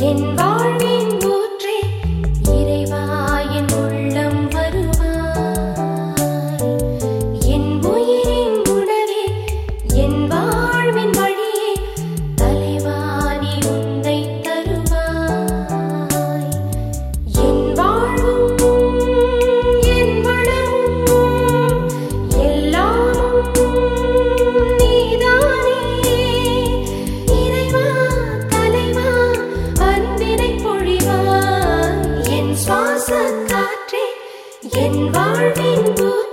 In என் சுவாச காற்றே என் வாழ்வின் ஊற்றே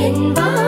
என்பார்